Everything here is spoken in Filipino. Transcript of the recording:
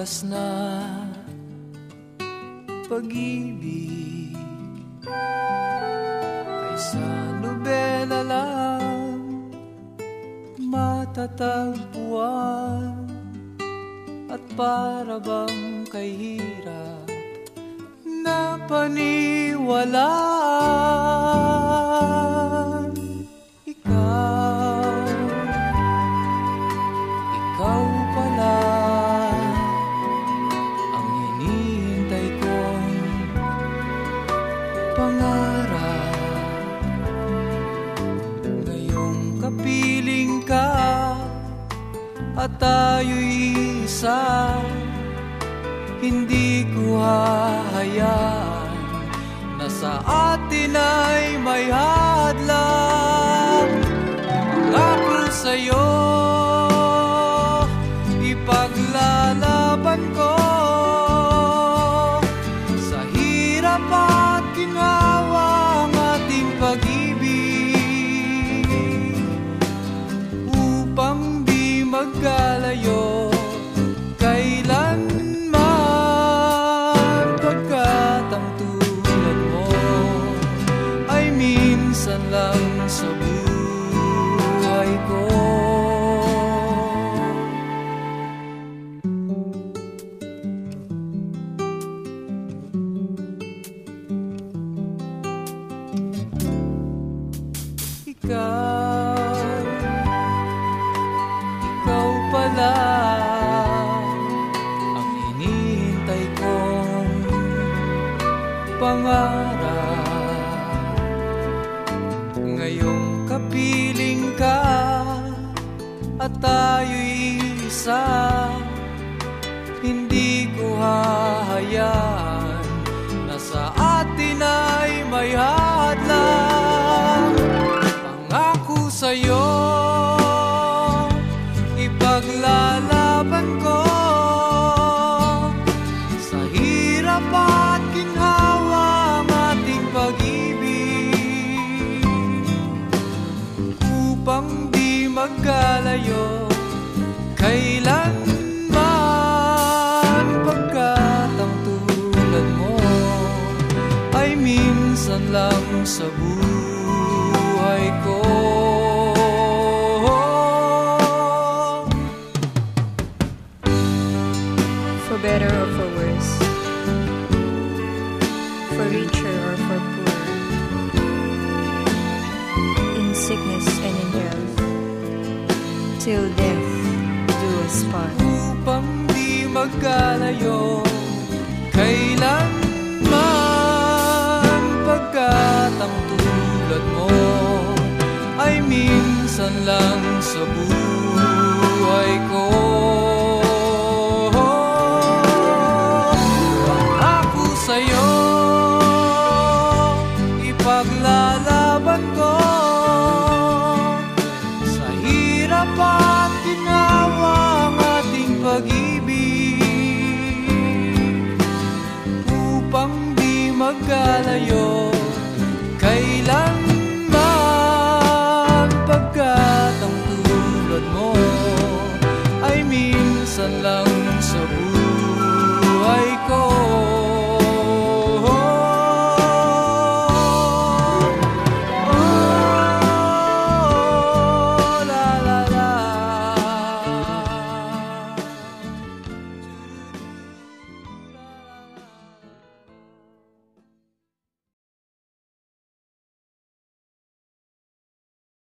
wagas na pag-ibig ay sa nobela lang matatagpuan. At para bang kay hirap na paniwalaan pangarap. Ngayong kapiling ka at tayo'y isa hindi ko hahayaan na sa atin ay may hadlang Ngayong kapiling ka At tayo'y isa Hindi ko hahayaan Na sa atin ay may hadlang. Pangako sa'yo minsan lang sa buhay ko. For better or for worse, for richer or for poor, in sickness and in health, till death do us part. upang di magkalayo Kailanman minsan lang sa buhay ko alone.